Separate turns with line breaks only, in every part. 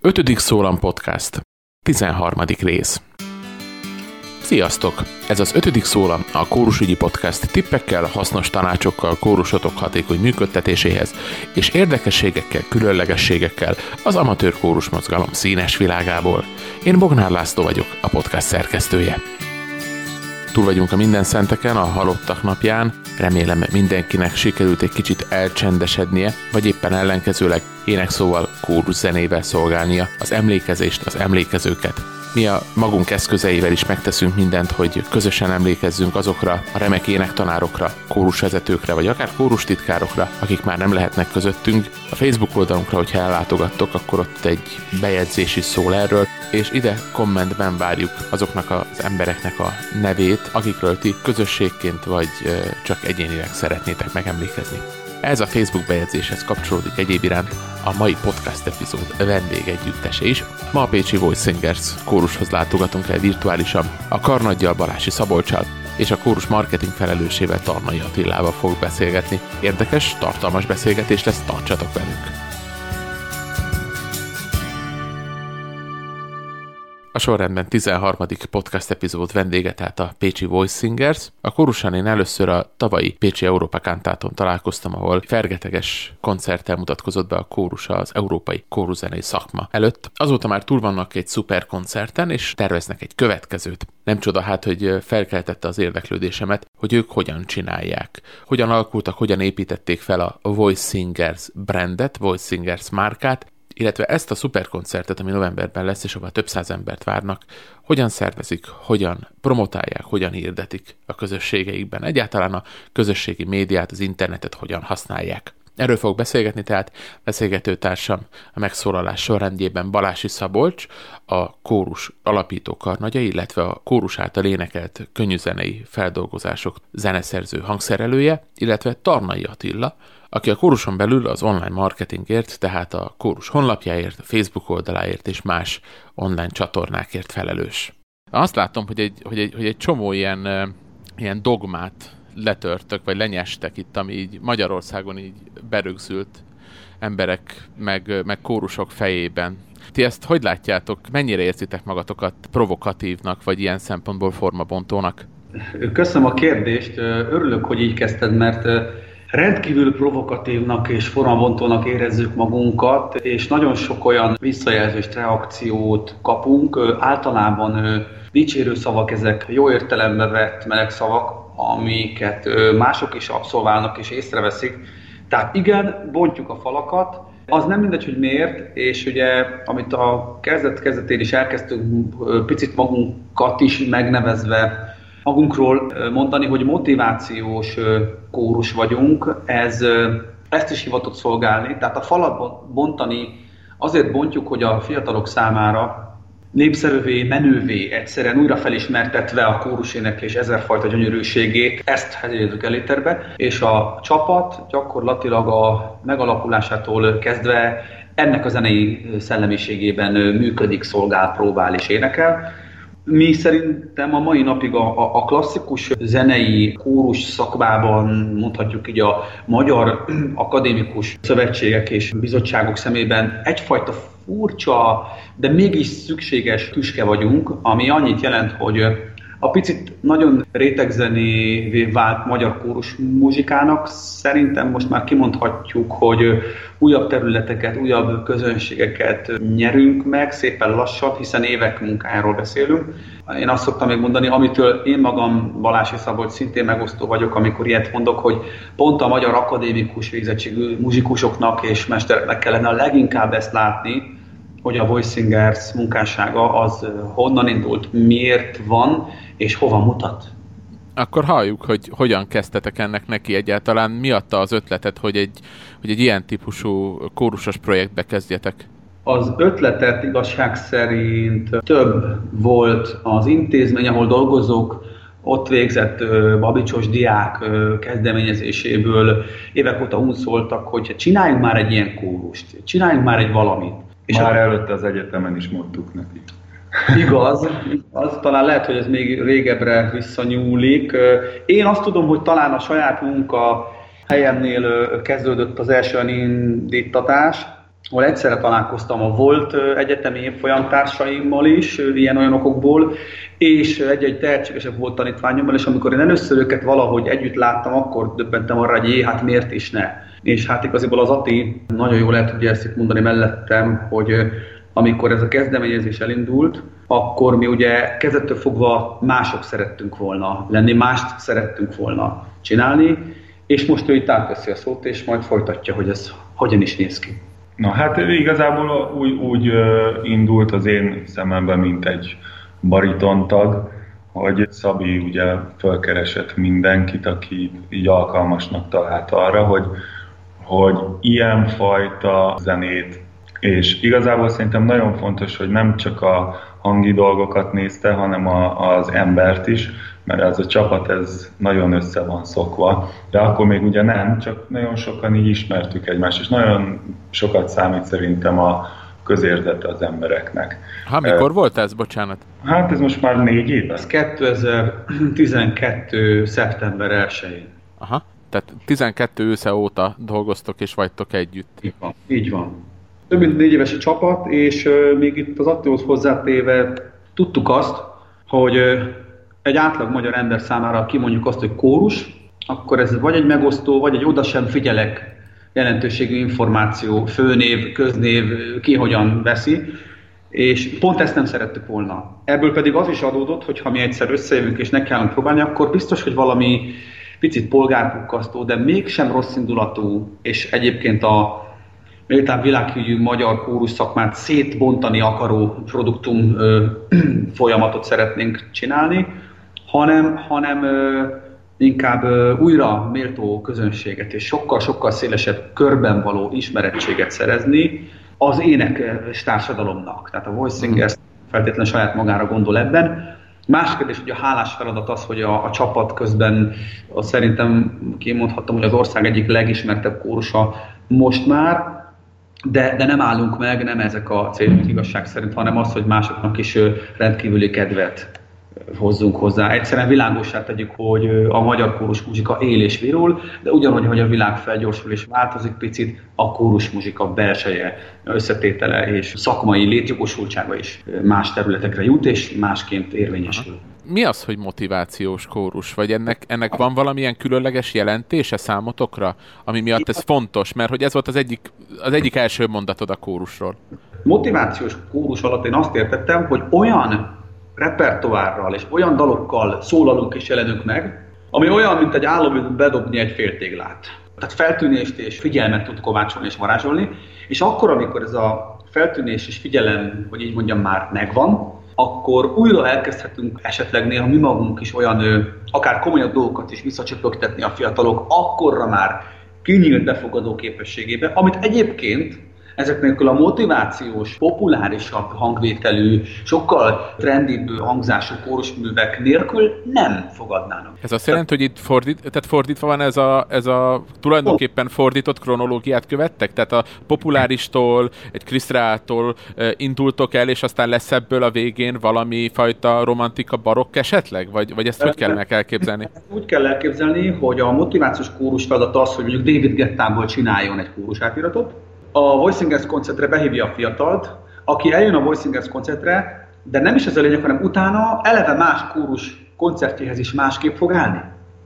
Ötödik Szólam Podcast. 13. rész. Sziasztok! Ez az ötödik szólam a Kórusügyi Podcast tippekkel, hasznos tanácsokkal kórusotok hatékony működtetéséhez és érdekességekkel, különlegességekkel az amatőr kórus mozgalom színes világából. Én Bognár László vagyok, a podcast szerkesztője. Túl vagyunk a minden szenteken, a halottak napján, remélem mindenkinek sikerült egy kicsit elcsendesednie, vagy éppen ellenkezőleg énekszóval kórus zenével szolgálnia az emlékezést, az emlékezőket. Mi a magunk eszközeivel is megteszünk mindent, hogy közösen emlékezzünk azokra a remek énektanárokra, kórusvezetőkre, vagy akár kórustitkárokra, akik már nem lehetnek közöttünk. A Facebook oldalunkra, hogyha ellátogattok, akkor ott egy bejegyzés is szól erről, és ide kommentben várjuk azoknak az embereknek a nevét, akikről ti közösségként vagy csak egyénileg szeretnétek megemlékezni. Ez a Facebook bejegyzéshez kapcsolódik egyéb iránt a mai podcast epizód vendég együttese is. Ma a Pécsi Voice Singers kórushoz látogatunk el virtuálisan, a Karnaggyal Balási Szabolcsal és a kórus marketing felelősével Tarnai Attilával fog beszélgetni. Érdekes, tartalmas beszélgetés lesz, tartsatok velünk! A sorrendben 13. podcast epizód vendége, tehát a Pécsi Voice Singers. A kórusán én először a tavalyi Pécsi Európa Kantáton találkoztam, ahol fergeteges koncerttel mutatkozott be a kórusa az Európai Kóruzenei Szakma előtt. Azóta már túl vannak egy szuper koncerten, és terveznek egy következőt. Nem csoda hát, hogy felkeltette az érdeklődésemet, hogy ők hogyan csinálják. Hogyan alakultak, hogyan építették fel a Voice Singers brandet, Voice Singers márkát, illetve ezt a szuperkoncertet, ami novemberben lesz, és ahol több száz embert várnak, hogyan szervezik, hogyan promotálják, hogyan hirdetik a közösségeikben, egyáltalán a közösségi médiát, az internetet hogyan használják. Erről fog beszélgetni, tehát beszélgetőtársam a megszólalás sorrendjében Balási Szabolcs, a kórus alapító karnagya, illetve a kórus által énekelt könnyűzenei feldolgozások zeneszerző hangszerelője, illetve Tarnai Attila, aki a kóruson belül az online marketingért, tehát a kórus honlapjáért, a Facebook oldaláért és más online csatornákért felelős. Azt látom, hogy egy, hogy egy, hogy egy csomó ilyen, ilyen dogmát letörtök, vagy lenyestek itt, ami így Magyarországon így berögzült emberek, meg, meg kórusok fejében. Ti ezt hogy látjátok? Mennyire érzitek magatokat provokatívnak, vagy ilyen szempontból formabontónak?
Köszönöm a kérdést. Örülök, hogy így kezdted, mert rendkívül provokatívnak és formabontónak érezzük magunkat, és nagyon sok olyan visszajelzést, reakciót kapunk. Általában dicsérő szavak ezek, jó értelembe vett meleg szavak, amiket mások is abszolválnak és észreveszik. Tehát igen, bontjuk a falakat, az nem mindegy, hogy miért, és ugye, amit a kezdet kezdetén is elkezdtünk picit magunkat is megnevezve magunkról mondani, hogy motivációs kórus vagyunk, ez ezt is hivatott szolgálni. Tehát a falat bontani azért bontjuk, hogy a fiatalok számára népszerűvé, menővé, egyszerűen újra felismertetve a kóruséneklés ezerfajta gyönyörűségét, ezt helyezzük eléterbe, és a csapat gyakorlatilag a megalakulásától kezdve ennek a zenei szellemiségében működik, szolgál, próbál és énekel. Mi szerintem a mai napig a, a klasszikus zenei kórus szakmában, mondhatjuk így a magyar akadémikus szövetségek és bizottságok szemében egyfajta furcsa, de mégis szükséges tüske vagyunk, ami annyit jelent, hogy a picit nagyon rétegzenévé vált magyar kórus muzsikának szerintem most már kimondhatjuk, hogy újabb területeket, újabb közönségeket nyerünk meg szépen lassan, hiszen évek munkájáról beszélünk. Én azt szoktam még mondani, amitől én magam Balási Szabolcs szintén megosztó vagyok, amikor ilyet mondok, hogy pont a magyar akadémikus végzettségű muzsikusoknak és mestereknek kellene a leginkább ezt látni, hogy a Voice Singers munkássága az honnan indult, miért van, és hova mutat.
Akkor halljuk, hogy hogyan kezdtetek ennek neki egyáltalán. Mi adta az ötletet, hogy egy, hogy egy ilyen típusú kórusos projektbe kezdjetek?
Az ötletet igazság szerint több volt az intézmény, ahol dolgozók, ott végzett babicsos diák kezdeményezéséből évek óta úgy szóltak, hogy csináljunk már egy ilyen kórust, csináljunk már egy valamit.
És már a... előtte az egyetemen is mondtuk neki.
Igaz, az talán lehet, hogy ez még régebbre visszanyúlik. Én azt tudom, hogy talán a saját munka helyemnél kezdődött az első indítatás, ahol egyszerre találkoztam a volt egyetemi évfolyamtársaimmal is, ilyen-olyan okokból, és egy-egy tehetségesebb volt tanítványommal, és amikor én először őket valahogy együtt láttam, akkor döbbentem arra, hogy jé, hát miért is ne. És hát igaziból az Ati nagyon jól el tudja ezt itt mondani mellettem, hogy amikor ez a kezdeményezés elindult, akkor mi ugye kezdettől fogva mások szerettünk volna lenni, mást szerettünk volna csinálni, és most ő itt átveszi a szót, és majd folytatja, hogy ez hogyan is néz ki.
Na hát igazából úgy, úgy indult az én szememben, mint egy baritontag, hogy Szabi ugye fölkeresett mindenkit, aki így alkalmasnak talált arra, hogy, hogy ilyenfajta zenét, és igazából szerintem nagyon fontos, hogy nem csak a hangi dolgokat nézte, hanem a, az embert is, mert ez a csapat ez nagyon össze van szokva, de akkor még ugye nem, csak nagyon sokan így ismertük egymást, és nagyon sokat számít szerintem a közérzete az embereknek.
Ha mikor uh, volt ez, bocsánat?
Hát ez most már négy éve. Ez
2012. szeptember 1-én.
Aha, tehát 12 ősze óta dolgoztok és vagytok együtt.
Így van. Így van. Több mint négy éves a csapat, és még itt az Attihoz hozzátéve tudtuk azt, hogy egy átlag magyar ember számára kimondjuk azt, hogy kórus, akkor ez vagy egy megosztó, vagy egy oda sem figyelek jelentőségű információ, főnév, köznév, ki hogyan veszi, és pont ezt nem szerettük volna. Ebből pedig az is adódott, hogy ha mi egyszer összejövünk és kellene próbálni, akkor biztos, hogy valami picit polgárpukkasztó, de mégsem rossz indulatú, és egyébként a méltán világhűjű magyar kórus szakmát szétbontani akaró produktum ö, folyamatot szeretnénk csinálni, hanem, hanem ö, inkább ö, újra méltó közönséget és sokkal-sokkal szélesebb körben való ismerettséget szerezni az énekes társadalomnak. Tehát a voice singers feltétlenül saját magára gondol ebben. Más kérdés, hogy a hálás feladat az, hogy a, a csapat közben azt szerintem kimondhatom, hogy az ország egyik legismertebb kórusa most már, de, de nem állunk meg, nem ezek a célunk igazság szerint, hanem az, hogy másoknak is rendkívüli kedvet hozzunk hozzá. Egyszerűen világosá tegyük, hogy a magyar kórus muzsika él és virul, de ugyanúgy, hogy a világ felgyorsul és változik picit, a kórus muzsika belseje, összetétele és szakmai létjogosultsága is más területekre jut, és másként érvényesül.
Mi az, hogy motivációs kórus? Vagy ennek, ennek van valamilyen különleges jelentése számotokra, ami miatt ez fontos? Mert hogy ez volt az egyik, az egyik első mondatod a kórusról.
Motivációs kórus alatt én azt értettem, hogy olyan repertoárral és olyan dalokkal szólalunk és jelenünk meg, ami olyan, mint egy álom bedobni egy féltéglát. Tehát feltűnést és figyelmet tud kovácsolni és varázsolni, és akkor, amikor ez a feltűnés és figyelem, hogy így mondjam, már megvan, akkor újra elkezdhetünk esetleg néha mi magunk is olyan, akár komolyabb dolgokat is visszacsöpögtetni a fiatalok, akkorra már kinyílt befogadó képességébe, amit egyébként ezek nélkül a motivációs, populárisabb hangvételű, sokkal trendibb hangzású kórusművek nélkül nem fogadnának.
Ez azt jelenti, hogy itt fordít, tehát fordítva van ez a, ez a tulajdonképpen fordított kronológiát követtek? Tehát a populáristól, egy Krisztrától indultok el, és aztán lesz ebből a végén valami fajta romantika barokk esetleg? Vagy, vagy ezt hogy kell meg elképzelni?
Úgy kell elképzelni, hogy a motivációs kórus feladat az, hogy mondjuk David Gettából csináljon egy kórus átiratot, a Voicingers koncertre behívja a fiatalt, aki eljön a Voicingers koncertre, de nem is ez a lényeg, hanem utána eleve más kórus koncertjéhez is másképp fog állni.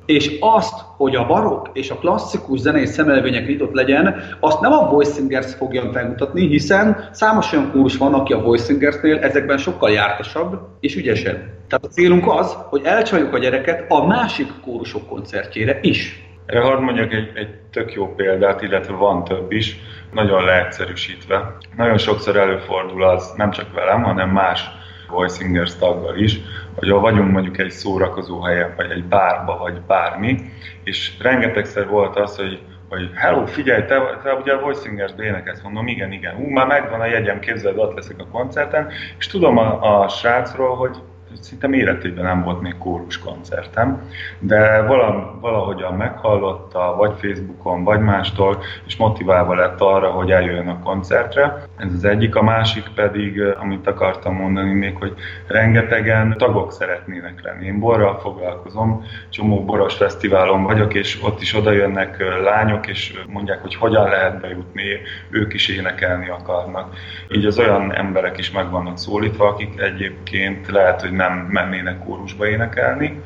És azt, hogy a barokk és a klasszikus zenei szemelvények nyitott legyen, azt nem a Voice Singers fogja megmutatni, hiszen számos olyan kórus van, aki a Voice Singersnél ezekben sokkal jártasabb és ügyesebb. Tehát a célunk az, hogy elcsaljuk a gyereket a másik kórusok koncertjére is.
Erre hadd mondjak egy, egy tök jó példát, illetve van több is nagyon leegyszerűsítve. Nagyon sokszor előfordul az, nem csak velem, hanem más voicingers taggal is, hogy ha vagyunk mondjuk egy szórakozó helyen, vagy egy bárba, vagy bármi, és rengetegszer volt az, hogy hogy hello, figyelj, te, te ugye a Voicingers énekelsz, mondom, igen, igen, ú, már megvan a jegyem, képzeld, ott leszek a koncerten, és tudom a, a srácról, hogy szinte méretében nem volt még kórus koncertem, de valahogyan meghallotta, vagy Facebookon, vagy mástól, és motiválva lett arra, hogy eljön a koncertre. Ez az egyik, a másik pedig, amit akartam mondani még, hogy rengetegen tagok szeretnének lenni. Én borral foglalkozom, csomó boros fesztiválon vagyok, és ott is oda jönnek lányok, és mondják, hogy hogyan lehet bejutni, ők is énekelni akarnak. Így az olyan emberek is meg vannak szólítva, akik egyébként lehet, hogy nem mennének kórusba énekelni,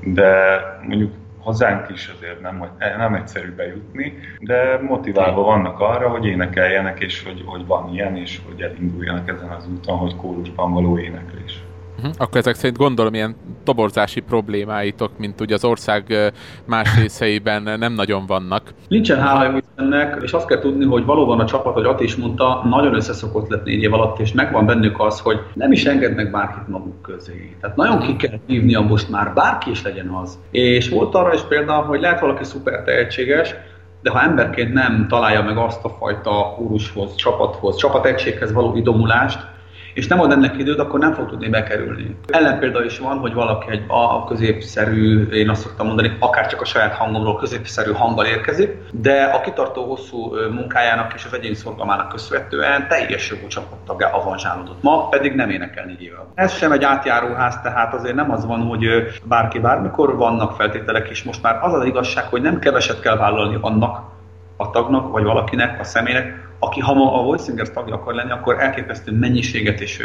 de mondjuk hozzánk is azért nem, nem egyszerű bejutni, de motiválva vannak arra, hogy énekeljenek, és hogy, hogy van ilyen, és hogy elinduljanak ezen az úton, hogy kórusban való éneklés.
Uh-huh. Akkor ezek szerint gondolom ilyen toborzási problémáitok, mint ugye az ország más részeiben nem nagyon vannak.
Nincsen hála ennek, és azt kell tudni, hogy valóban a csapat, hogy Ati is mondta, nagyon összeszokott lett négy év alatt, és megvan bennük az, hogy nem is engednek bárkit maguk közé. Tehát nagyon ki kell hívnia most már, bárki is legyen az. És volt arra is példa, hogy lehet valaki szuper tehetséges, de ha emberként nem találja meg azt a fajta kórushoz, csapathoz, csapategységhez való idomulást, és nem ad ennek időt, akkor nem fog tudni bekerülni. Ellenpélda is van, hogy valaki egy a középszerű, én azt szoktam mondani, akár csak a saját hangomról középszerű hanggal érkezik, de a kitartó hosszú munkájának és az egyéni szorgalmának köszönhetően teljes jogú csapattagá avanzsálódott. Ma pedig nem énekel négy. Ez sem egy átjáróház, tehát azért nem az van, hogy bárki bármikor vannak feltételek, és most már az az igazság, hogy nem keveset kell vállalni annak a tagnak, vagy valakinek, a személynek, aki ha ma a Voice Singers tagja akar lenni, akkor elképesztő mennyiséget és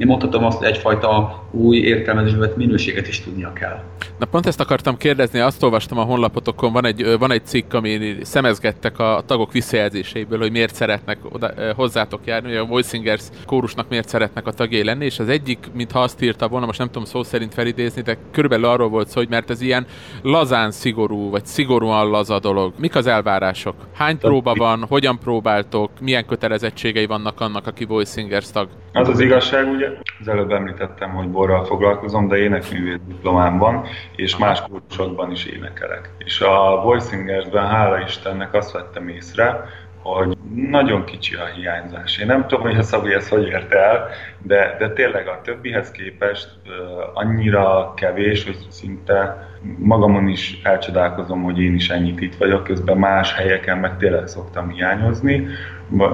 én mondhatom azt, hogy egyfajta új értelmezésbe minőséget is tudnia kell.
Na pont ezt akartam kérdezni, azt olvastam a honlapotokon, van egy, van egy cikk, ami szemezgettek a tagok visszajelzéseiből, hogy miért szeretnek oda, hozzátok járni, hogy a Voice Singers kórusnak miért szeretnek a tagjai lenni, és az egyik, mintha azt írta volna, most nem tudom szó szerint felidézni, de körülbelül arról volt szó, hogy mert ez ilyen lazán szigorú, vagy szigorúan laza dolog. Mik az elvárások? Hány próba van, hogyan próbáltok, milyen kötelezettségei vannak annak, aki Voice Singers tag?
Az az igazság, ugye az előbb említettem, hogy borral foglalkozom, de énekművész diplomám van, és más kursokban is énekelek. És a Voice Singers-ben, hála Istennek azt vettem észre, hogy nagyon kicsi a hiányzás. Én nem tudom, hogy a Szabi ezt hogy ért el, de, de tényleg a többihez képest uh, annyira kevés, hogy szinte magamon is elcsodálkozom, hogy én is ennyit itt vagyok, közben más helyeken meg tényleg szoktam hiányozni,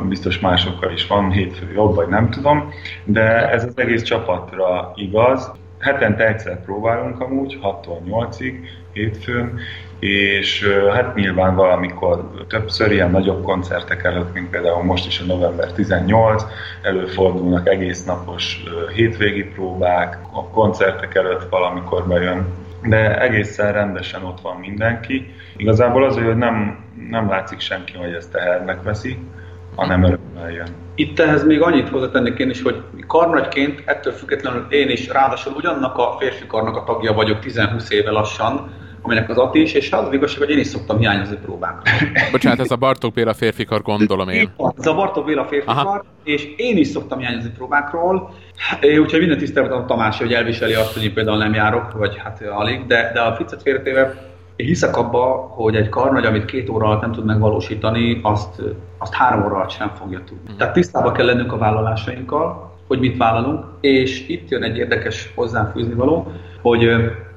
biztos másokkal is van, hétfő jobb, vagy nem tudom, de ez az egész csapatra igaz. Hetente egyszer próbálunk amúgy, 6-tól 8-ig, hétfőn, és hát nyilván valamikor többször ilyen nagyobb koncertek előtt, mint például most is a november 18, előfordulnak egész napos hétvégi próbák, a koncertek előtt valamikor bejön, de egészen rendesen ott van mindenki. Igazából az, hogy nem, nem látszik senki, hogy ezt tehernek veszi, hanem örömmel jön.
Itt ehhez még annyit hozzátennék én is, hogy karnagyként ettől függetlenül én is ráadásul ugyannak a férfi karnak a tagja vagyok 10-20 éve lassan, aminek az Ati is, és az igazság, hogy én is szoktam hiányozni próbákra.
Bocsánat, ez a Bartók Béla férfikar gondolom én.
Ez a Bartók Béla férfikar, és én is szoktam hiányozni próbákról, úgyhogy minden tisztelet a Tamás, hogy elviseli azt, hogy én például nem járok, vagy hát alig, de, de a Ficet félretéve én hiszek abba, hogy egy karnagy, amit két óra alatt nem tud megvalósítani, azt, azt három óra alatt sem fogja tudni. Mm. Tehát tisztában kell lennünk a vállalásainkkal, hogy mit vállalunk, és itt jön egy érdekes hozzáfűzni való, hogy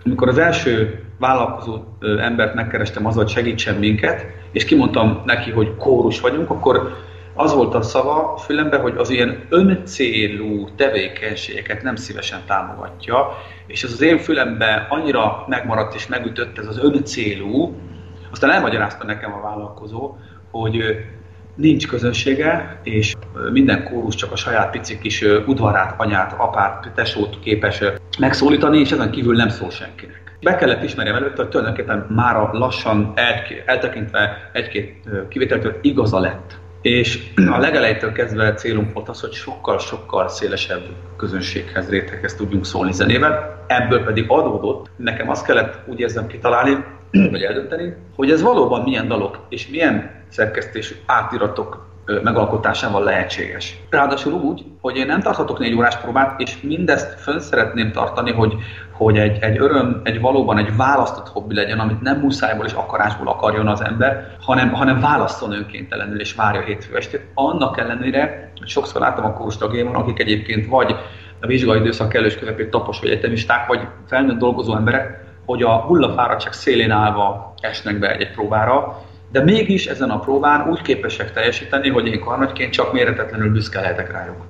amikor az első vállalkozó embert megkerestem azzal, hogy segítsen minket, és kimondtam neki, hogy kórus vagyunk, akkor az volt a szava fülembe, hogy az ilyen öncélú tevékenységeket nem szívesen támogatja, és ez az én fülembe annyira megmaradt és megütött ez az öncélú, aztán elmagyarázta nekem a vállalkozó, hogy nincs közönsége, és minden kórus csak a saját pici kis udvarát, anyát, apát, tesót képes megszólítani, és ezen kívül nem szól senkinek. Be kellett ismerjem előtte, hogy tulajdonképpen már lassan eltekintve egy-két kivételtől igaza lett. És a legelejétől kezdve célunk volt az, hogy sokkal-sokkal szélesebb közönséghez, réteghez tudjunk szólni zenével. Ebből pedig adódott, nekem azt kellett úgy érzem kitalálni, vagy eldönteni, hogy ez valóban milyen dalok és milyen szerkesztésű átiratok megalkotásával lehetséges. Ráadásul úgy, hogy én nem tarthatok négy órás próbát, és mindezt fönn szeretném tartani, hogy, hogy egy, egy öröm, egy valóban egy választott hobbi legyen, amit nem muszájból és akarásból akarjon az ember, hanem, hanem válaszol önkéntelenül és várja hétfő estét. Annak ellenére, hogy sokszor láttam a kórus akik egyébként vagy a vizsgai időszak kellős közepén tapos vagy egyetemisták, vagy felnőtt dolgozó emberek, hogy a hullafáradtság szélén állva esnek be egy-egy próbára, de mégis ezen a próbán úgy képesek teljesíteni, hogy én karnagyként csak méretetlenül büszke lehetek rájuk.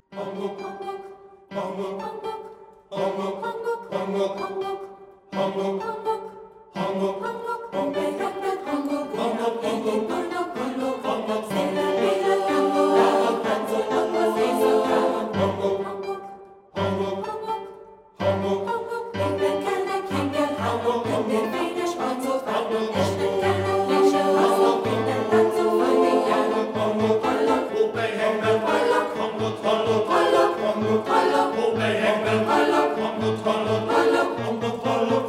Follow, follow, palo, palo, follow.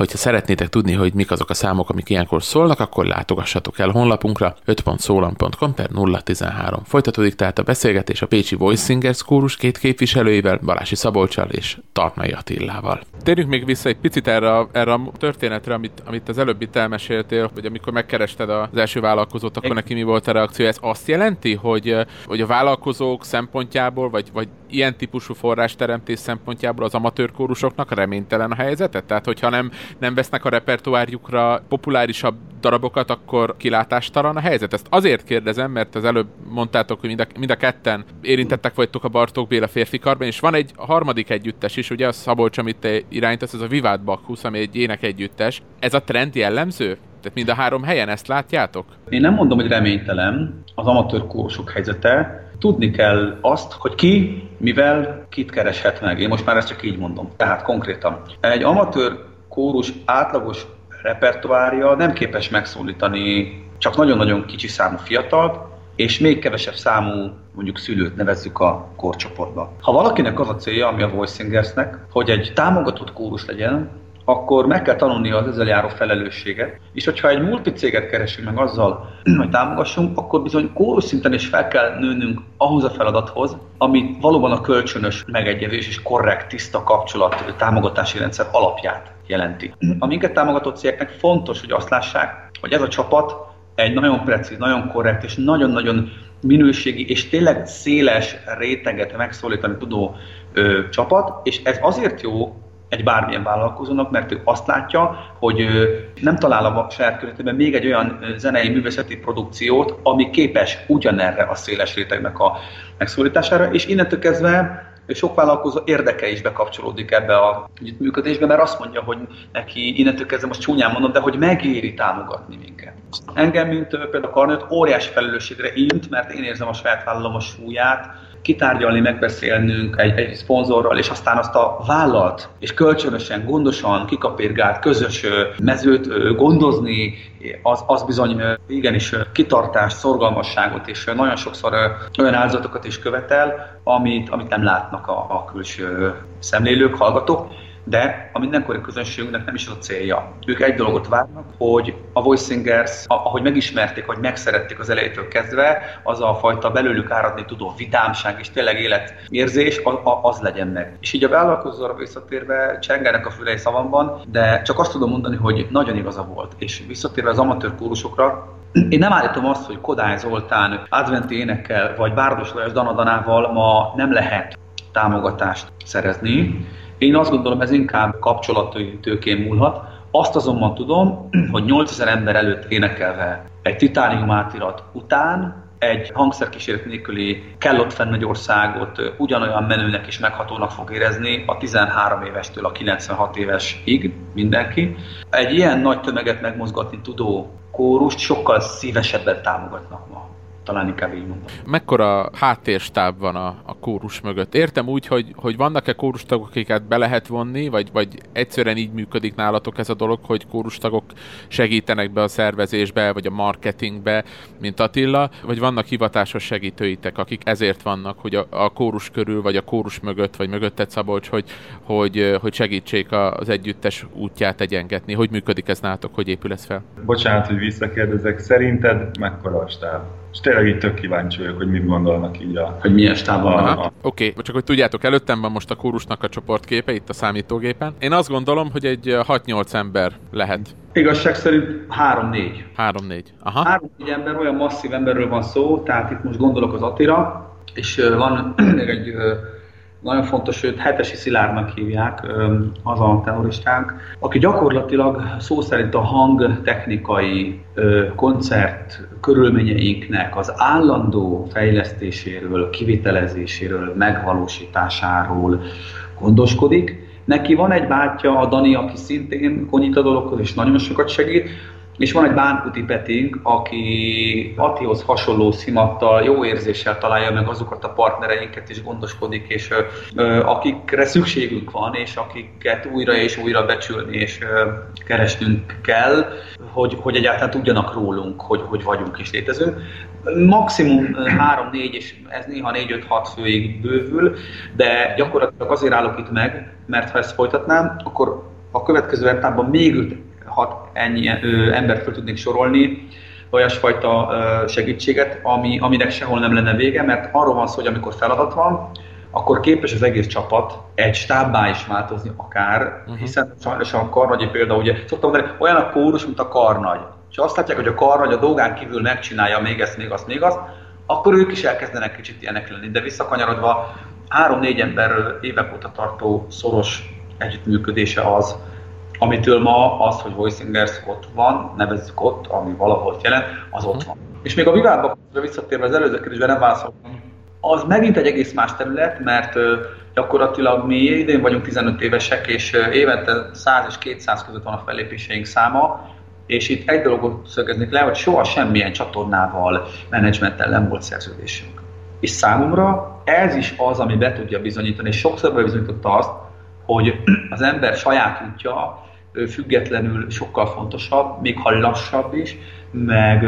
Hogyha szeretnétek tudni, hogy mik azok a számok, amik ilyenkor szólnak, akkor látogassatok el honlapunkra 5.szólam.com per 013. Folytatódik tehát a beszélgetés a Pécsi Voice Singers kórus két képviselőivel, Balási Szabolcsal és Tarnai Attillával. Térjünk még vissza egy picit erre, a, erre a történetre, amit, amit az előbb itt elmeséltél, hogy amikor megkerested az első vállalkozót, akkor neki mi volt a reakció? Ez azt jelenti, hogy, hogy a vállalkozók szempontjából, vagy, vagy ilyen típusú forrásteremtés szempontjából az amatőr kórusoknak reménytelen a helyzetet? Tehát, hogyha nem, nem vesznek a repertoárjukra populárisabb darabokat, akkor kilátástalan a helyzet? Ezt azért kérdezem, mert az előbb mondtátok, hogy mind a, mind a ketten érintettek vagytok a Bartók Béla férfi karban, és van egy harmadik együttes is, ugye a Szabolcs, amit te irányítasz, ez a Vivat Bacchus, ami egy ének együttes. Ez a trend jellemző? Tehát mind a három helyen ezt látjátok?
Én nem mondom, hogy reménytelen az amatőr kórusok helyzete. Tudni kell azt, hogy ki, mivel, kit kereshet meg. Én most már ezt csak így mondom. Tehát konkrétan. Egy amatőr kórus átlagos repertoárja nem képes megszólítani csak nagyon-nagyon kicsi számú fiatalt, és még kevesebb számú mondjuk szülőt nevezzük a korcsoportba. Ha valakinek az a célja, ami a Voice Singersnek, hogy egy támogatott kórus legyen, akkor meg kell tanulni az ezzel járó felelősséget. És hogyha egy multicéget keresünk meg azzal, hogy támogassunk, akkor bizony kórus szinten is fel kell nőnünk ahhoz a feladathoz, ami valóban a kölcsönös megegyezés és korrekt, tiszta kapcsolat, támogatási rendszer alapját jelenti. A minket támogató cégeknek fontos, hogy azt lássák, hogy ez a csapat egy nagyon precíz, nagyon korrekt és nagyon-nagyon minőségi és tényleg széles réteget megszólítani tudó ö, csapat, és ez azért jó egy bármilyen vállalkozónak, mert ő azt látja, hogy nem talál a saját környezetében még egy olyan zenei művészeti produkciót, ami képes ugyanerre a széles rétegnek a megszólítására, és innentől kezdve sok vállalkozó érdeke is bekapcsolódik ebbe a működésbe, mert azt mondja, hogy neki innentől kezdve most csúnyán mondom, de hogy megéri támogatni minket. Engem, mint például a Karnőt, óriási felelősségre int, mert én érzem a saját vállalom a súlyát, kitárgyalni, megbeszélnünk egy, egy szponzorral, és aztán azt a vállalt és kölcsönösen, gondosan, kikapérgált, közös mezőt gondozni, az, az bizony igenis kitartást, szorgalmasságot, és nagyon sokszor olyan áldozatokat is követel, amit, amit nem látnak a, a külső szemlélők, hallgatók. De a mindenkori közönségünknek nem is az a célja. Ők egy dolgot várnak, hogy a Voice Singers, ahogy megismerték, hogy megszerették az elejétől kezdve, az a fajta belőlük áradni tudó vidámság és tényleg életérzés, az legyen meg. És így a vállalkozóra visszatérve csengenek a fülei szavamban, de csak azt tudom mondani, hogy nagyon igaza volt. És visszatérve az amatőr kórusokra, én nem állítom azt, hogy Kodály Zoltán adventi énekkel, vagy Bárdos Lajos Danadanával ma nem lehet támogatást szerezni. Én azt gondolom, ez inkább kapcsolatai tőkén múlhat. Azt azonban tudom, hogy 8000 ember előtt énekelve egy titánium átirat után egy hangszerkísérlet nélküli kellott országot ugyanolyan menőnek és meghatónak fog érezni a 13 évestől a 96 évesig mindenki. Egy ilyen nagy tömeget megmozgatni tudó kórust sokkal szívesebben támogatnak ma talán inkább így mondom.
Mekkora háttérstáb van a, a kórus mögött? Értem úgy, hogy, hogy vannak-e kórustagok, akiket be lehet vonni, vagy, vagy egyszerűen így működik nálatok ez a dolog, hogy kórustagok segítenek be a szervezésbe, vagy a marketingbe, mint Attila, vagy vannak hivatásos segítőitek, akik ezért vannak, hogy a, a kórus körül, vagy a kórus mögött, vagy mögötted Szabolcs, hogy, hogy, hogy segítsék az együttes útját egyengetni. Hogy működik ez nálatok, hogy épül ez fel?
Bocsánat, hogy visszakérdezek, szerinted mekkora a stáb? És tényleg így tök kíváncsi vagyok, hogy mit gondolnak így a...
Hogy milyen stábban van.
Oké, okay. csak hogy tudjátok, előttem van most a kórusnak a csoportképe itt a számítógépen. Én azt gondolom, hogy egy 6-8 ember lehet.
Igazság szerint 3-4.
3-4. Aha.
3-4 ember, olyan masszív emberről van szó, tehát itt most gondolok az Atira, és van még egy nagyon fontos, őt Hetesi Szilárdnak hívják, az a tenoristánk, aki gyakorlatilag szó szerint a hangtechnikai koncert körülményeinknek az állandó fejlesztéséről, kivitelezéséről, megvalósításáról gondoskodik. Neki van egy bátyja, a Dani, aki szintén konyít a dologhoz, és nagyon sokat segít, és van egy Bánkuti Petink, aki Atihoz hasonló szimattal, jó érzéssel találja meg azokat a partnereinket, és gondoskodik, és ö, akikre szükségünk van, és akiket újra és újra becsülni, és ö, keresnünk kell, hogy, hogy egyáltalán tudjanak rólunk, hogy, hogy vagyunk és létezünk. Maximum 3-4, és ez néha 4-5-6 főig bővül, de gyakorlatilag azért állok itt meg, mert ha ezt folytatnám, akkor a következő etapban még hat ennyi embert fel tudnék sorolni, olyasfajta segítséget, ami, aminek sehol nem lenne vége, mert arról van szó, hogy amikor feladat van, akkor képes az egész csapat egy stábbá is változni akár, uh-huh. hiszen sajnos a karnagyi példa, ugye szoktam mondani, olyan a kórus, mint a karnagy. És azt látják, hogy a karnagy a dolgán kívül megcsinálja még ezt, még azt, még azt, akkor ők is elkezdenek kicsit ilyenek lenni. De visszakanyarodva, három-négy emberről évek óta tartó szoros együttműködése az, amitől ma az, hogy Voicingers ott van, nevezzük ott, ami valahol jelent, az ott van. És még a Viválba visszatérve az előző kérdésben nem válaszoltam, az megint egy egész más terület, mert gyakorlatilag mi idén vagyunk 15 évesek, és évente 100 és 200 között van a fellépéseink száma, és itt egy dolgot szögeznék le, hogy soha semmilyen csatornával, menedzsmenttel nem volt szerződésünk. És számomra ez is az, ami be tudja bizonyítani, és sokszor bebizonyította azt, hogy az ember saját útja függetlenül sokkal fontosabb, még ha lassabb is, meg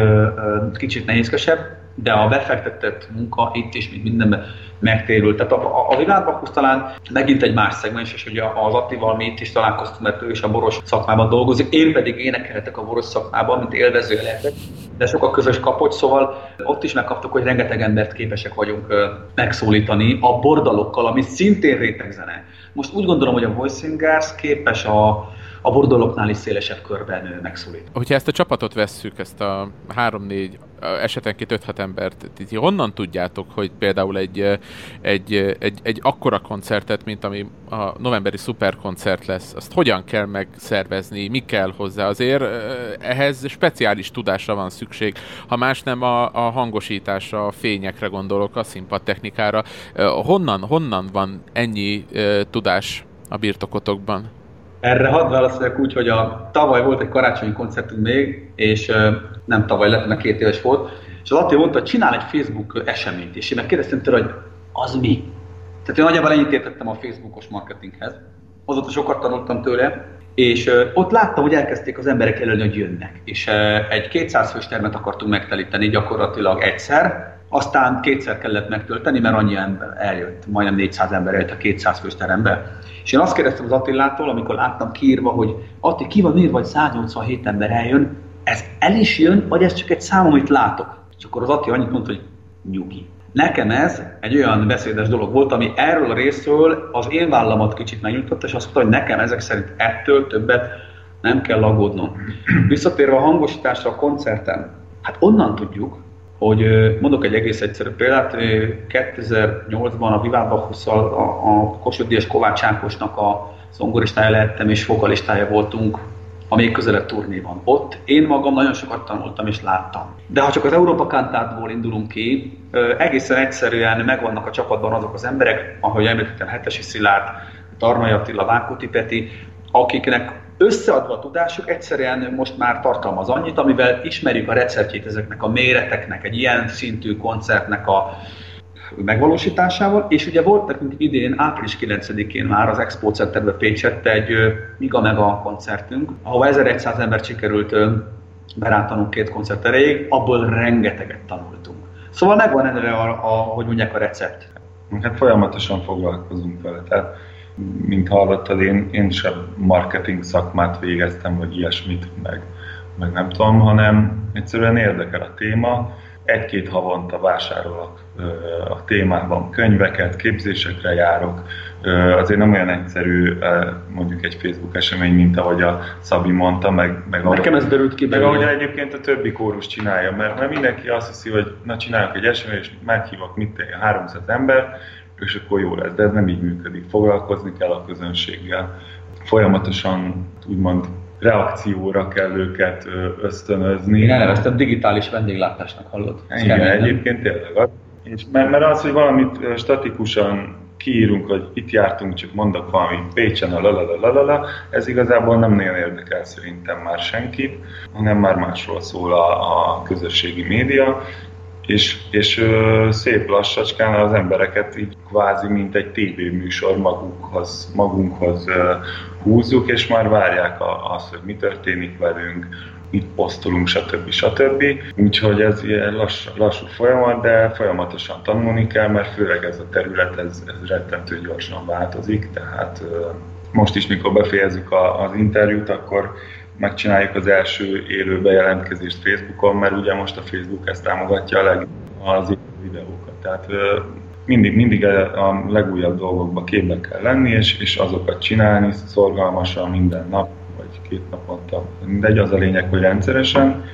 kicsit nehézkesebb, de a befektetett munka itt is, mint mindenben megtérül. Tehát a, a, a Világbakkusz talán megint egy más szegmens, és ugye az Attival mi itt is találkoztunk, mert ő is a boros szakmában dolgozik, én pedig énekelhetek a boros szakmában, mint élvező lehetek, de sok a közös kapocs, szóval ott is megkaptuk, hogy rengeteg embert képesek vagyunk megszólítani a bordalokkal, ami szintén rétegzene. Most úgy gondolom, hogy a Voice képes a, a bordoloknál is szélesebb körben megszólít.
Hogyha ezt a csapatot vesszük, ezt a 3-4 esetenként 5-6 embert, ti honnan tudjátok, hogy például egy, egy, egy, egy akkora koncertet, mint ami a novemberi szuperkoncert lesz, azt hogyan kell megszervezni, mi kell hozzá? Azért ehhez speciális tudásra van szükség. Ha más nem a, a hangosításra, a fényekre gondolok, a színpadtechnikára. Honnan, honnan van ennyi tudás a birtokotokban?
Erre hadd válaszoljak úgy, hogy a, tavaly volt egy karácsonyi koncertünk még, és nem tavaly lett, mert két éves volt, és az Attila mondta, hogy csinál egy Facebook eseményt, és én megkérdeztem tőle, hogy az mi? Tehát én nagyjából ennyit értettem a Facebookos marketinghez. Azóta sokat tanultam tőle, és ott láttam, hogy elkezdték az emberek jelölni, hogy jönnek. És egy 200 fős termet akartunk megtelíteni gyakorlatilag egyszer, aztán kétszer kellett megtölteni, mert annyi ember eljött, majdnem 400 ember eljött a 200 fős terembe. És én azt kérdeztem az Attilától, amikor láttam kiírva, hogy Atti, ki van írva, hogy 187 ember eljön, ez el is jön, vagy ez csak egy szám, amit látok? És akkor az Atti annyit mondta, hogy nyugi. Nekem ez egy olyan beszédes dolog volt, ami erről a részről az én vállamat kicsit megnyugtatta, és azt mondta, hogy nekem ezek szerint ettől többet nem kell aggódnom. Visszatérve a hangosításra a koncerten, hát onnan tudjuk, hogy mondok egy egész egyszerű példát, 2008-ban a Vivát Bachusszal a, a Kossuth Kovács Ákosnak a zongoristája lehettem és vokalistája voltunk a még közelebb turnéban. Ott én magam nagyon sokat tanultam és láttam. De ha csak az Európa Kantátból indulunk ki, egészen egyszerűen megvannak a csapatban azok az emberek, ahogy említettem, Hetesi Szilárd, Tarnai Attila, Vákuti Peti, akiknek összeadva a tudásuk egyszerűen most már tartalmaz annyit, amivel ismerjük a receptjét ezeknek a méreteknek, egy ilyen szintű koncertnek a megvalósításával, és ugye volt nekünk idén, április 9-én már az Expo Centerben Pécsett egy Miga Mega koncertünk, ahol 1100 ember sikerült berántanunk két koncert erejéig, abból rengeteget tanultunk. Szóval megvan erre a, a, hogy mondják, a recept.
Hát folyamatosan foglalkozunk vele. Tehát mint hallottad, én, én sem marketing szakmát végeztem, vagy ilyesmit, meg, meg nem tudom, hanem egyszerűen érdekel a téma. Egy-két havonta vásárolok a témában könyveket, képzésekre járok. Azért nem olyan egyszerű mondjuk egy Facebook esemény, mint ahogy a Szabi mondta, meg, meg
Nekem ez derült ki.
Meg ahogy egyébként a többi kórus csinálja, mert, mert mindenki azt hiszi, hogy na csinálok egy eseményt, és meghívok mit 300 ember, és akkor jó lesz. De ez nem így működik. Foglalkozni kell a közönséggel. Folyamatosan úgymond reakcióra kell őket ösztönözni.
Én elneveztem digitális vendéglátásnak, hallod?
Igen, egyébként tényleg az. És mert, mert az, hogy valamit statikusan kiírunk, hogy itt jártunk, csak mondok valami Pécsen, a la ez igazából nem nagyon érdekel szerintem már senkit, hanem már másról szól a, a közösségi média, és, és ö, szép lassacskán az embereket így kvázi, mint egy tévéműsor magunkhoz, magunkhoz ö, húzzuk, és már várják a, azt, hogy mi történik velünk, mit posztolunk, stb. stb. Úgyhogy ez ilyen lass, lassú folyamat, de folyamatosan tanulni kell, mert főleg ez a terület, ez, ez rettentő gyorsan változik, tehát ö, most is, mikor befejezzük a, az interjút, akkor megcsináljuk az első élő bejelentkezést Facebookon, mert ugye most a Facebook ezt támogatja a leg, az videókat. Tehát mindig, mindig a legújabb dolgokba képbe kell lenni, és, és azokat csinálni szorgalmasan minden nap, vagy két naponta. Mindegy, az a lényeg, hogy rendszeresen,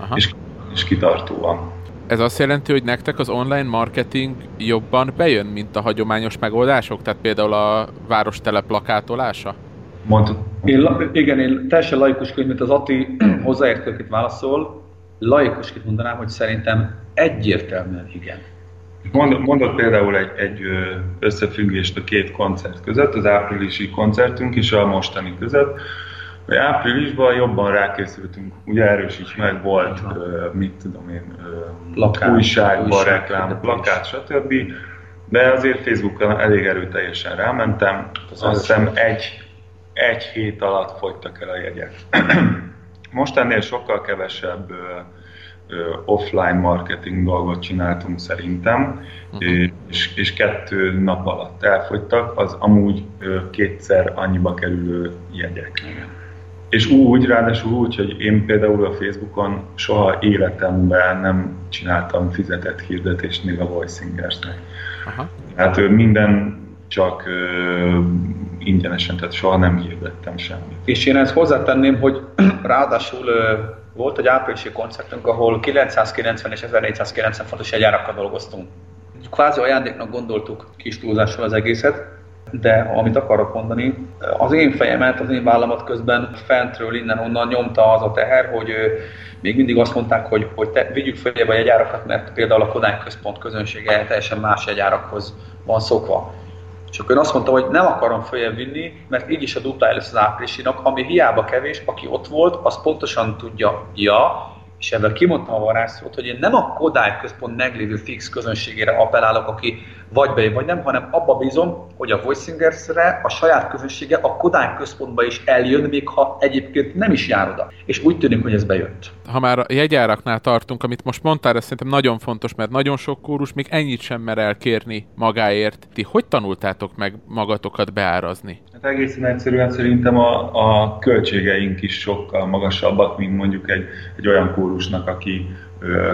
Aha. és, és kitartóan.
Ez azt jelenti, hogy nektek az online marketing jobban bejön, mint a hagyományos megoldások? Tehát például a várostelep plakátolása?
Mondtad. Én, igen, én teljesen laikusként, mint az Ati hozzáértőként válaszol, laikusként mondanám, hogy szerintem egyértelműen igen.
Mondod, mondod például egy, egy összefüggést a két koncert között, az áprilisi koncertünk és a mostani között, hogy áprilisban jobban rákészültünk, ugye erősíts meg, volt, mit tudom én, plakát, újságban, reklám, plakát, stb. De azért Facebookon elég erőteljesen rámentem, azt hiszem egy, egy hét alatt fogytak el a jegyek. Most ennél sokkal kevesebb offline marketing dolgot csináltunk szerintem, uh-huh. és, és kettő nap alatt elfogytak az amúgy kétszer annyiba kerülő jegyek. Uh-huh. És úgy, ráadásul úgy, hogy én például a Facebookon soha életemben nem csináltam fizetett hirdetést még a Voicingersnek. Aha. Hát minden csak ö, ingyenesen, tehát soha nem hirdettem semmit.
És én ezt hozzátenném, hogy ráadásul ö, volt egy áprilisi koncertünk, ahol 990 és 1490 fontos egyárakkal dolgoztunk. Kvázi ajándéknak gondoltuk kis túlzással az egészet, de amit akarok mondani, az én fejemet, az én vállamat közben fentről, innen-onnan nyomta az a teher, hogy még mindig azt mondták, hogy, hogy te, vigyük feljebb a jegyárakat, mert például a Kodály Központ közönsége teljesen más jegyárakhoz van szokva. És akkor én azt mondtam, hogy nem akarom följebb vinni, mert így is a duplája lesz az áprilisinak, ami hiába kevés, aki ott volt, az pontosan tudja, ja, és ebben kimondtam a varázsszót, hogy én nem a Kodály központ meglévő fix közönségére appellálok, aki vagy be, vagy nem, hanem abba bízom, hogy a Voicingersre a saját közönsége a Kodály központba is eljön, még ha egyébként nem is jár oda. És úgy tűnik, hogy ez bejött.
Ha már a jegyáraknál tartunk, amit most mondtál, ez szerintem nagyon fontos, mert nagyon sok kórus még ennyit sem mer elkérni magáért. Ti hogy tanultátok meg magatokat beárazni?
Hát egészen egyszerűen szerintem a, a költségeink is sokkal magasabbak, mint mondjuk egy, egy olyan kórusnak, aki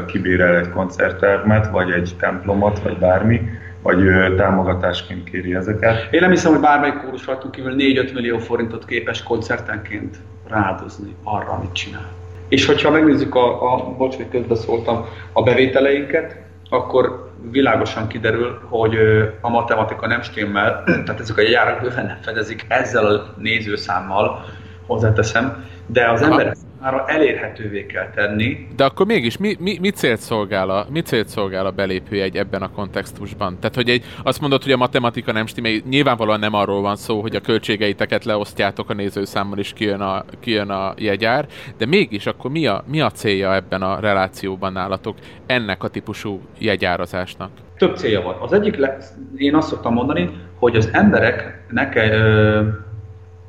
kibérel egy koncerttermet, vagy egy templomot, vagy bármi, vagy támogatásként kéri ezeket.
Én nem hiszem, hogy bármelyik kórus rajtunk kívül 4-5 millió forintot képes koncertenként rádozni arra, amit csinál. És hogyha megnézzük a, a bocs, hogy közbeszóltam, a bevételeinket, akkor világosan kiderül, hogy a matematika nem stimmel, tehát ezek a járak bőven nem fedezik ezzel a nézőszámmal, hozzáteszem, de az emberek számára elérhetővé kell tenni.
De akkor mégis mi, mi, mi, célt szolgál a, mi célt szolgál a belépőjegy ebben a kontextusban? Tehát, hogy egy, azt mondod, hogy a matematika nem stimmel, nyilvánvalóan nem arról van szó, hogy a költségeiteket leosztjátok a nézőszámmal és kijön a, kijön a jegyár, de mégis akkor mi a, mi a célja ebben a relációban nálatok ennek a típusú jegyárazásnak?
Több célja van. Az egyik, le, én azt szoktam mondani, hogy az embereknek ö,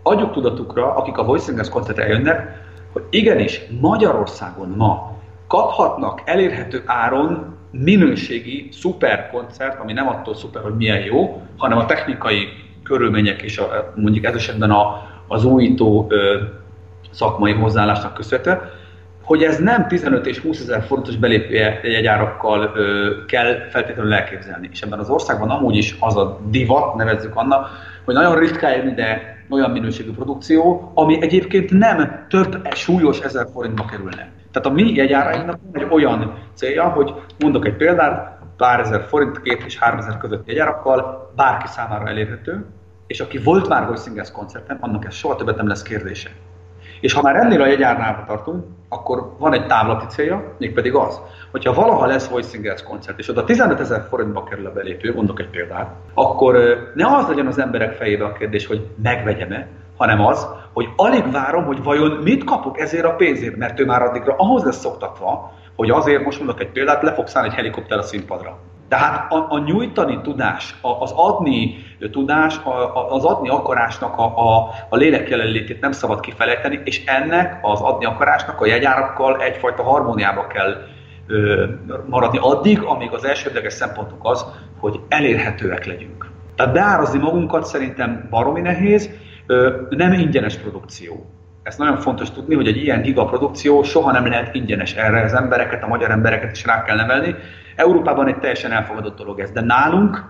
adjuk tudatukra, akik a Voice Singers koncertre eljönnek, hogy igenis Magyarországon ma kaphatnak elérhető áron minőségi szuper koncert, ami nem attól szuper, hogy milyen jó, hanem a technikai körülmények és a, mondjuk ez esetben a, az újító ö, szakmai hozzáállásnak köszönhető, hogy ez nem 15 és 20 ezer forintos belépőjegyárakkal kell feltétlenül elképzelni. És ebben az országban amúgy is az a divat, nevezzük annak, hogy nagyon ritkán ide olyan minőségű produkció, ami egyébként nem több súlyos ezer forintba kerülne. Tehát a mi jegyárainknak egy olyan célja, hogy mondok egy példát, pár ezer forint, két és három ezer között jegyárakkal bárki számára elérhető, és aki volt már Voice koncerten, annak ez soha többet nem lesz kérdése. És ha már ennél a jegyárnál tartunk, akkor van egy távlati célja, mégpedig az, hogyha valaha lesz Voice Singers koncert, és oda 15 ezer forintba kerül a belépő, mondok egy példát, akkor ne az legyen az emberek fejébe a kérdés, hogy megvegyem-e, hanem az, hogy alig várom, hogy vajon mit kapok ezért a pénzért, mert ő már addigra ahhoz lesz szoktatva, hogy azért, most mondok egy példát, le fog egy helikopter a színpadra. Tehát a, a nyújtani tudás, a, az adni tudás, a, az adni akarásnak a, a, a lélek jelenlétét nem szabad kifelejteni, és ennek az adni akarásnak a jegyárakkal egyfajta harmóniába kell ö, maradni addig, amíg az elsődleges szempontunk az, hogy elérhetőek legyünk. Tehát beárazni magunkat szerintem baromi nehéz, ö, nem ingyenes produkció. Ez nagyon fontos tudni, hogy egy ilyen gigaprodukció soha nem lehet ingyenes erre az embereket, a magyar embereket is rá kell nevelni. Európában egy teljesen elfogadott dolog ez, de nálunk,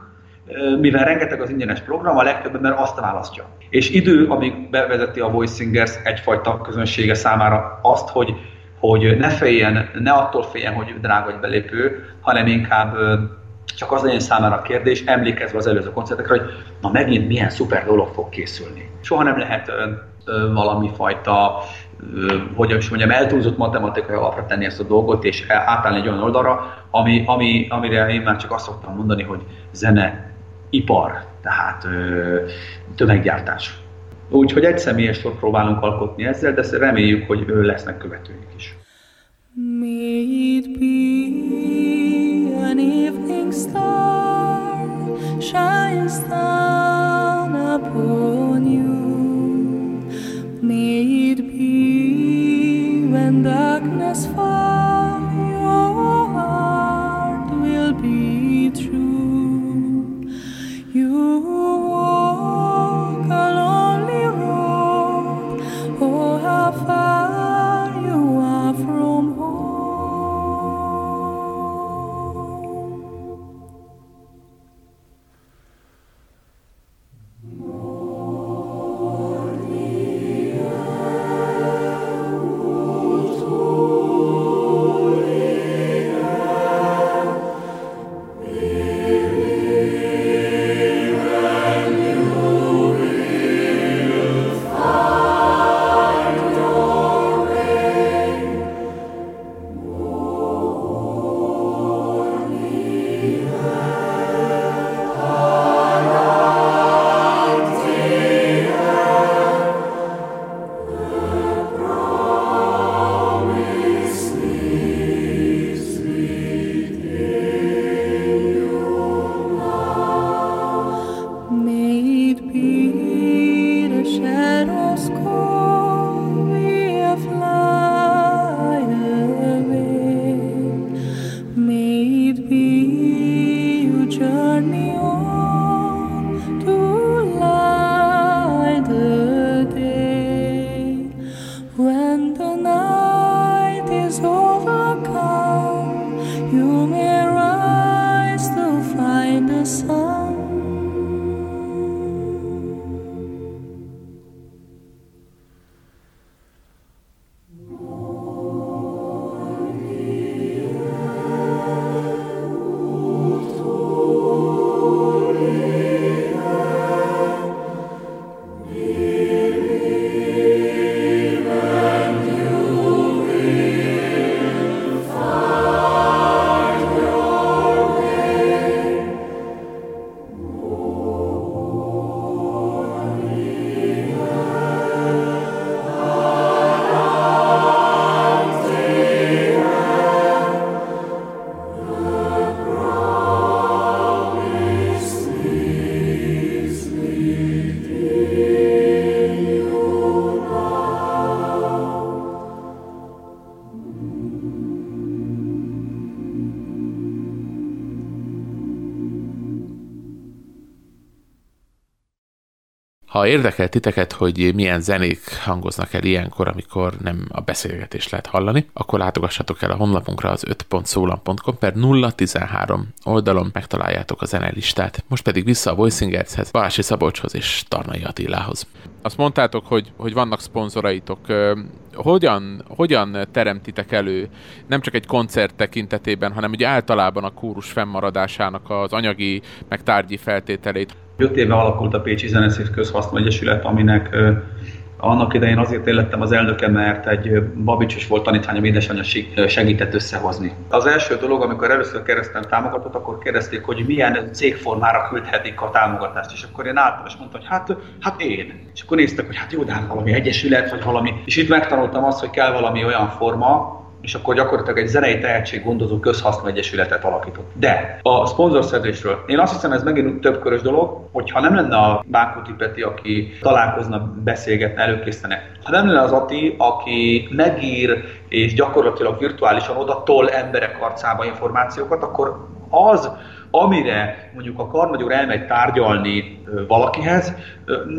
mivel rengeteg az ingyenes program, a legtöbb ember azt választja. És idő, amíg bevezeti a Voice Singers egyfajta közönsége számára azt, hogy, hogy ne féljen, ne attól féljen, hogy drága egy belépő, hanem inkább csak az legyen számára a kérdés, emlékezve az előző koncertekre, hogy na megint milyen szuper dolog fog készülni. Soha nem lehet valami fajta, hogy is mondjam, eltúlzott matematikai alapra tenni ezt a dolgot, és átállni egy olyan oldalra, ami, ami, amire én már csak azt szoktam mondani, hogy zene, ipar, tehát tömeggyártás. Úgyhogy egy személyes sor próbálunk alkotni ezzel, de reméljük, hogy lesznek követőink is. May it be an evening star shines down upon darkness falls,
érdekel titeket, hogy milyen zenék hangoznak el ilyenkor, amikor nem a beszélgetést lehet hallani, akkor látogassatok el a honlapunkra az 5.szólam.com per 013 oldalon megtaláljátok a zenelistát. Most pedig vissza a Voicingershez, Balási Szabolcshoz és Tarnai Attilához. Azt mondtátok, hogy, hogy vannak szponzoraitok. Hogyan, hogyan teremtitek elő nem csak egy koncert tekintetében, hanem ugye általában a kórus fennmaradásának az anyagi, meg tárgyi feltételeit?
Öt éve alakult a Pécsi Zeneszét Közhasznú Egyesület, aminek annak idején azért én lettem az elnöke, mert egy babicsos volt tanítványom édesanyja segített összehozni. Az első dolog, amikor először keresztem támogatott, akkor kérdezték, hogy milyen cégformára küldhetik a támogatást, és akkor én álltam, és mondtam, hogy hát, hát én. És akkor néztek, hogy hát jó, de hát valami egyesület, vagy valami. És itt megtanultam azt, hogy kell valami olyan forma, és akkor gyakorlatilag egy zenei tehetséggondozó közhasznú egyesületet alakított. De a szponzorszedésről, én azt hiszem ez megint több körös dolog, hogyha nem lenne a Bánkóti Peti, aki találkozna, beszélgetne, előkészítene, ha nem lenne az Ati, aki megír és gyakorlatilag virtuálisan oda toll emberek arcába információkat, akkor az, amire mondjuk a karnagyúr elmegy tárgyalni valakihez,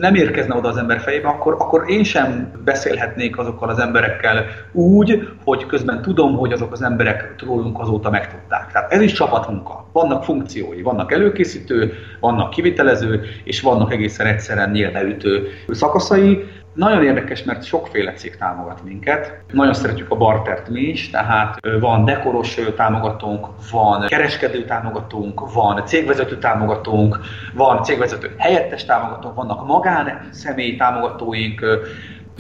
nem érkezne oda az ember fejébe, akkor, akkor én sem beszélhetnék azokkal az emberekkel úgy, hogy közben tudom, hogy azok az emberek rólunk azóta megtudták. Tehát ez is csapatmunka. Vannak funkciói, vannak előkészítő, vannak kivitelező, és vannak egészen egyszerűen nyílbeütő szakaszai. Nagyon érdekes, mert sokféle cég támogat minket. Nagyon szeretjük a bartert mi is, tehát van dekoros támogatónk, van kereskedő támogatónk, van cégvezető támogatónk, van cégvezető helyettes támogatónk, vannak magán személyi támogatóink,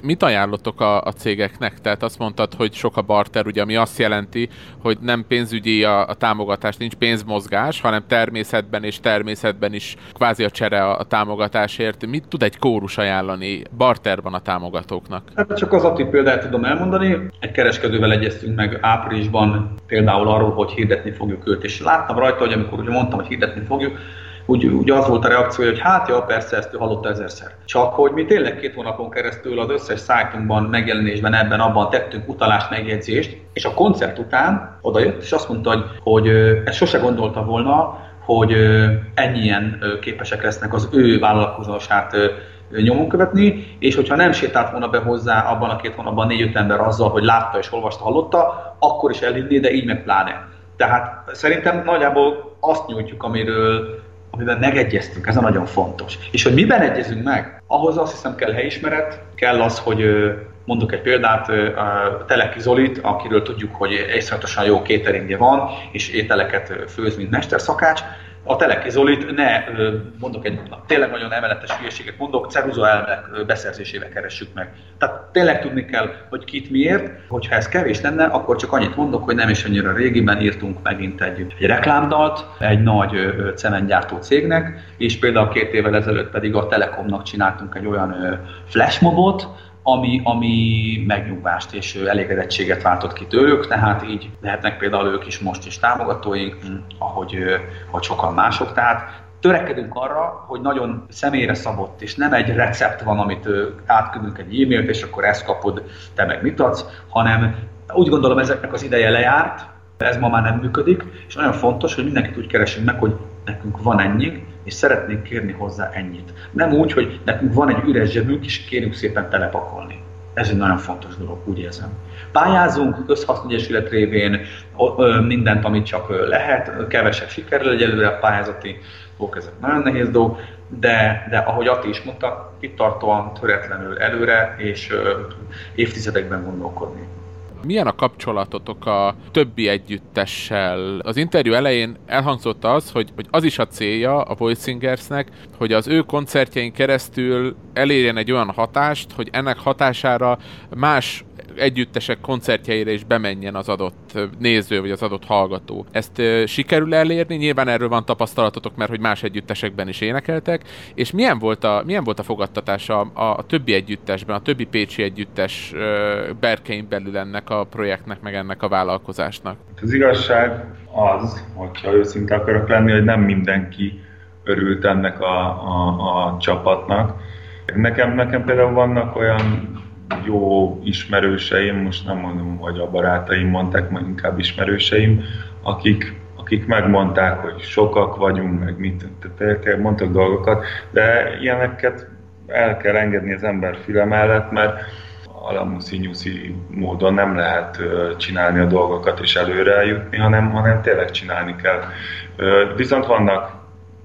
mit ajánlottok a, a cégeknek? Tehát azt mondtad, hogy sok a barter, ugye, ami azt jelenti, hogy nem pénzügyi a, a támogatás, nincs pénzmozgás, hanem természetben és természetben is kvázi a csere a, a támogatásért. Mit tud egy kórus ajánlani barterban a támogatóknak?
Hát csak az Ati példát tudom elmondani. Egy kereskedővel egyeztünk meg áprilisban például arról, hogy hirdetni fogjuk őt, és láttam rajta, hogy amikor ugye mondtam, hogy hirdetni fogjuk, úgy, úgy az volt a reakció, hogy hát ja, persze, ezt ő hallotta ezerszer. Csak hogy mi tényleg két hónapon keresztül az összes szájtunkban, megjelenésben, ebben, abban tettünk utalást, megjegyzést, és a koncert után odajött, és azt mondta, hogy, hogy ezt sose gondolta volna, hogy ennyien képesek lesznek az ő vállalkozását nyomon követni, és hogyha nem sétált volna be hozzá abban a két hónapban négy-öt ember azzal, hogy látta és olvasta, hallotta, akkor is elhinné, de így meg pláne. Tehát szerintem nagyjából azt nyújtjuk, amiről amiben megegyeztünk, ez a nagyon fontos. És hogy miben egyezünk meg? Ahhoz azt hiszem kell helyismeret, kell az, hogy mondok egy példát, Teleki Zolit, akiről tudjuk, hogy egyszerűen jó kéteringje van, és ételeket főz, mint mesterszakács, a telekizolit ne, mondok egy tényleg nagyon emeletes hülyeséget mondok, ceruza elmek beszerzésével keressük meg. Tehát tényleg tudni kell, hogy kit miért, hogyha ez kevés lenne, akkor csak annyit mondok, hogy nem is annyira régiben írtunk megint egy, egy reklámdalt egy nagy cementgyártó cégnek, és például két évvel ezelőtt pedig a Telekomnak csináltunk egy olyan flashmobot, ami, ami megnyugvást és elégedettséget váltott ki tőlük, tehát így lehetnek például ők is most is támogatóink, ahogy, ahogy sokan mások. Tehát törekedünk arra, hogy nagyon személyre szabott, és nem egy recept van, amit átküldünk egy e-mailt, és akkor ezt kapod, te meg mit adsz, hanem úgy gondolom ezeknek az ideje lejárt, ez ma már nem működik, és nagyon fontos, hogy mindenkit úgy keresünk meg, hogy nekünk van ennyi, és szeretnénk kérni hozzá ennyit. Nem úgy, hogy nekünk van egy üres zsebünk, és kérünk szépen telepakolni. Ez egy nagyon fontos dolog, úgy érzem. Pályázunk közhasznegyesület révén mindent, amit csak lehet, kevesebb sikerrel egyelőre a pályázati Ó, ez nagyon nehéz dolog, de, de ahogy Ati is mondta, itt tartóan töretlenül előre, és évtizedekben gondolkodni.
Milyen a kapcsolatotok a többi együttessel? Az interjú elején elhangzott az, hogy, hogy az is a célja a Voicingersnek, hogy az ő koncertjein keresztül elérjen egy olyan hatást, hogy ennek hatására más együttesek koncertjeire is bemenjen az adott néző, vagy az adott hallgató. Ezt sikerül elérni? Nyilván erről van tapasztalatotok, mert hogy más együttesekben is énekeltek. És milyen volt a, milyen volt a fogadtatása a, a, többi együttesben, a többi pécsi együttes berkein belül ennek a projektnek, meg ennek a vállalkozásnak?
Az igazság az, hogyha őszinte akarok lenni, hogy nem mindenki örült ennek a, a, a csapatnak. Nekem, nekem például vannak olyan jó ismerőseim, most nem mondom, hogy a barátaim mondták, majd inkább ismerőseim, akik, akik megmondták, hogy sokak vagyunk, meg mit, tehát mondtak dolgokat, de ilyeneket el kell engedni az ember füle mellett, mert alamuszi módon nem lehet csinálni a dolgokat és előre jutni, hanem, hanem tényleg csinálni kell. Viszont vannak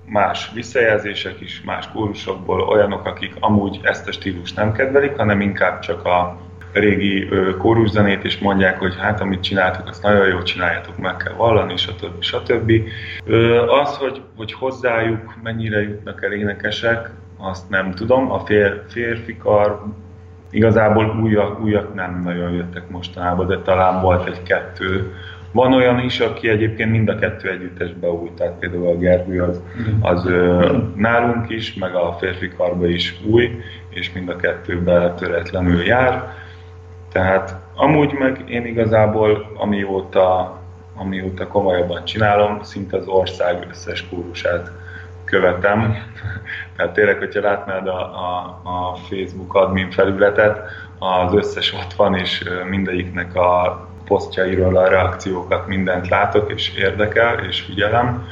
más visszajelzések is, más kórusokból, olyanok, akik amúgy ezt a stílust nem kedvelik, hanem inkább csak a régi kóruszenét, és mondják, hogy hát amit csináltuk, azt nagyon jól csináljátok, meg kell vallani, stb. stb. Az, hogy, hogy hozzájuk mennyire jutnak el énekesek, azt nem tudom. A fér, férfi kar igazából újak, újak nem nagyon jöttek mostanában, de talán volt egy-kettő, van olyan is, aki egyébként mind a kettő együttesbe új, tehát például a Gergő az, az ö, nálunk is, meg a férfi karba is új, és mind a kettőben töretlenül jár. Tehát amúgy meg én igazából amióta, amióta komolyabban csinálom, szinte az ország összes kórusát követem. Tehát tényleg, hogyha látnád a, a, a Facebook admin felületet, az összes ott van, és mindegyiknek a posztjairól a reakciókat, mindent látok, és érdekel, és figyelem.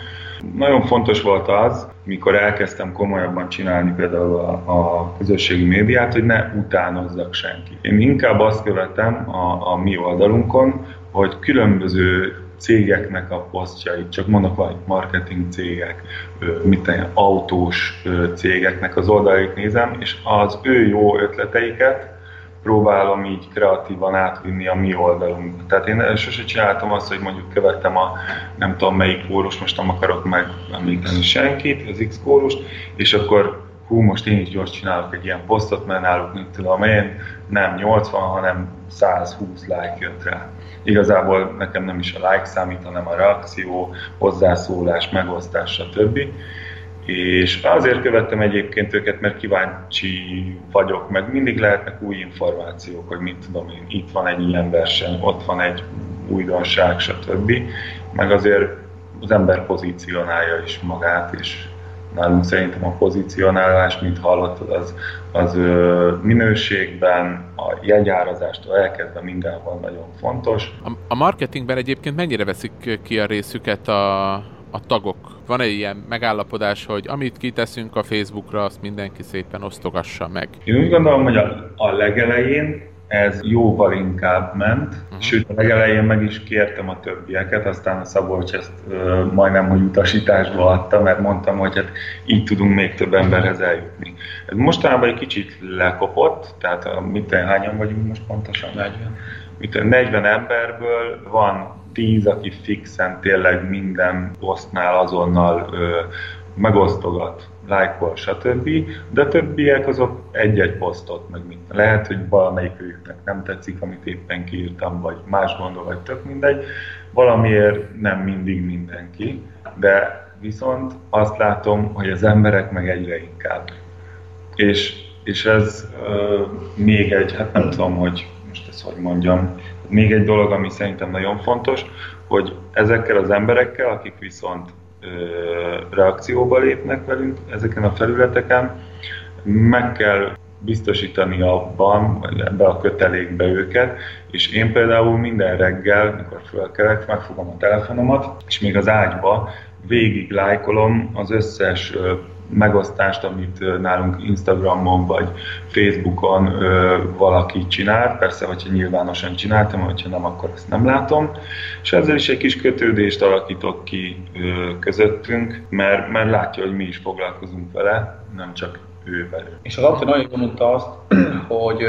Nagyon fontos volt az, mikor elkezdtem komolyabban csinálni például a, a közösségi médiát, hogy ne utánozzak senki. Én inkább azt követem a, a mi oldalunkon, hogy különböző cégeknek a posztjait, csak mondok vagy marketing cégek, mit tenni, autós cégeknek az oldalait nézem, és az ő jó ötleteiket próbálom így kreatívan átvinni a mi oldalunk. Tehát én sose csináltam azt, hogy mondjuk követtem a nem tudom melyik kórus, most nem akarok meg említeni senkit, az X kórust, és akkor hú, most én is gyors csinálok egy ilyen posztot, mert náluk, mit tudom én, nem 80, hanem 120 like jött rá. Igazából nekem nem is a like számít, hanem a reakció, hozzászólás, megosztás, stb. És azért követtem egyébként őket, mert kíváncsi vagyok, meg mindig lehetnek új információk, hogy mit tudom én, itt van egy ilyen verseny, ott van egy újdonság, stb. Meg azért az ember pozícionálja is magát, és nálunk szerintem a pozícionálás, mint hallottad, az, az minőségben, a jegyárazástól elkezdve mindenhol nagyon fontos.
A, a marketingben egyébként mennyire veszik ki a részüket a, a tagok? van egy ilyen megállapodás, hogy amit kiteszünk a Facebookra, azt mindenki szépen osztogassa meg?
Én úgy gondolom, hogy a, a legelején ez jóval inkább ment, uh-huh. sőt a legelején meg is kértem a többieket, aztán a Szabolcs ezt ö, majdnem, hogy utasításba adta, mert mondtam, hogy hát így tudunk még több emberhez eljutni. Ez mostanában egy kicsit lekopott, tehát a, mit hányan vagyunk most pontosan? 40. Mit, 40 emberből van 10, aki fixen tényleg minden posztnál azonnal ö, megosztogat, lájkol, stb. De többiek azok egy-egy posztot, meg mint lehet, hogy valamelyik őknek nem tetszik, amit éppen kiírtam, vagy más gondol, vagy tök mindegy. Valamiért nem mindig mindenki, de viszont azt látom, hogy az emberek meg egyre inkább. És, és ez ö, még egy, hát nem tudom, hogy most ezt hogy mondjam, még egy dolog, ami szerintem nagyon fontos, hogy ezekkel az emberekkel, akik viszont reakcióba lépnek velünk ezeken a felületeken, meg kell biztosítani abban, vagy ebbe a kötelékbe őket, és én például minden reggel, mikor fölkelek, megfogom a telefonomat, és még az ágyba végig lájkolom az összes megosztást, amit nálunk Instagramon vagy Facebookon valaki csinált. Persze, hogyha nyilvánosan csináltam, hogyha nem, akkor ezt nem látom. És ezzel is egy kis kötődést alakítok ki közöttünk, mert, mert látja, hogy mi is foglalkozunk vele, nem csak ő velő.
És az Antti nagyon mondta azt, hogy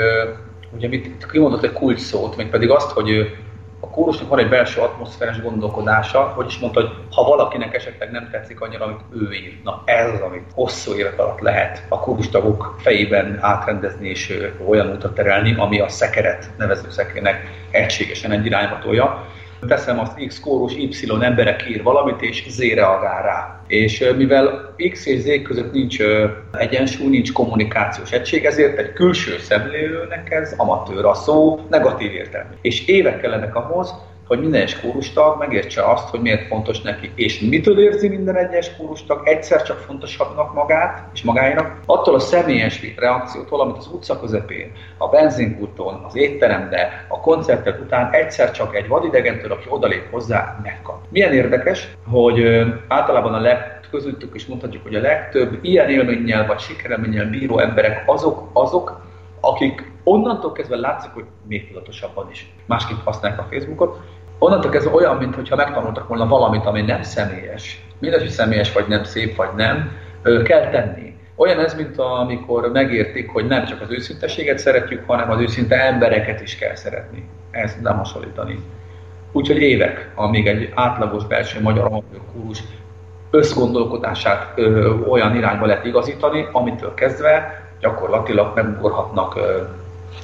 ugye mit kimondott egy kulcs szót, még pedig azt, hogy a kórusnak van egy belső atmoszférás gondolkodása, hogy is mondta, hogy ha valakinek esetleg nem tetszik annyira, amit ő ír, na ez az, amit hosszú évet alatt lehet a kórustagok fejében átrendezni és olyan útra terelni, ami a szekeret nevező szekének egységesen egy irányba tolja teszem azt X kórus, Y emberek ír valamit, és Z reagál rá. És mivel X és Z között nincs egyensúly, nincs kommunikációs egység, ezért egy külső szemlélőnek ez amatőr a szó negatív értelmű. És évek kellenek ahhoz, hogy minden egyes kórustag megértse azt, hogy miért fontos neki, és mitől érzi minden egyes kórustag egyszer csak fontosabbnak magát és magáinak, attól a személyes reakciótól, amit az utca közepén, a benzinkúton, az étteremben, a koncertek után egyszer csak egy vadidegentől, aki odalép hozzá, megkap. Milyen érdekes, hogy általában a leg közöttük is mondhatjuk, hogy a legtöbb ilyen élménnyel vagy sikerelménnyel bíró emberek azok, azok, akik onnantól kezdve látszik, hogy még tudatosabban is másképp használják a Facebookot, onnantól kezdve olyan, mintha megtanultak volna valamit, ami nem személyes, mindegy, hogy személyes vagy nem, szép vagy nem, kell tenni. Olyan ez, mint amikor megértik, hogy nem csak az őszinteséget szeretjük, hanem az őszinte embereket is kell szeretni. Ezt nem hasonlítani. Úgyhogy évek, amíg egy átlagos belső magyar amatőr összgondolkodását ö, olyan irányba lehet igazítani, amitől kezdve gyakorlatilag megugorhatnak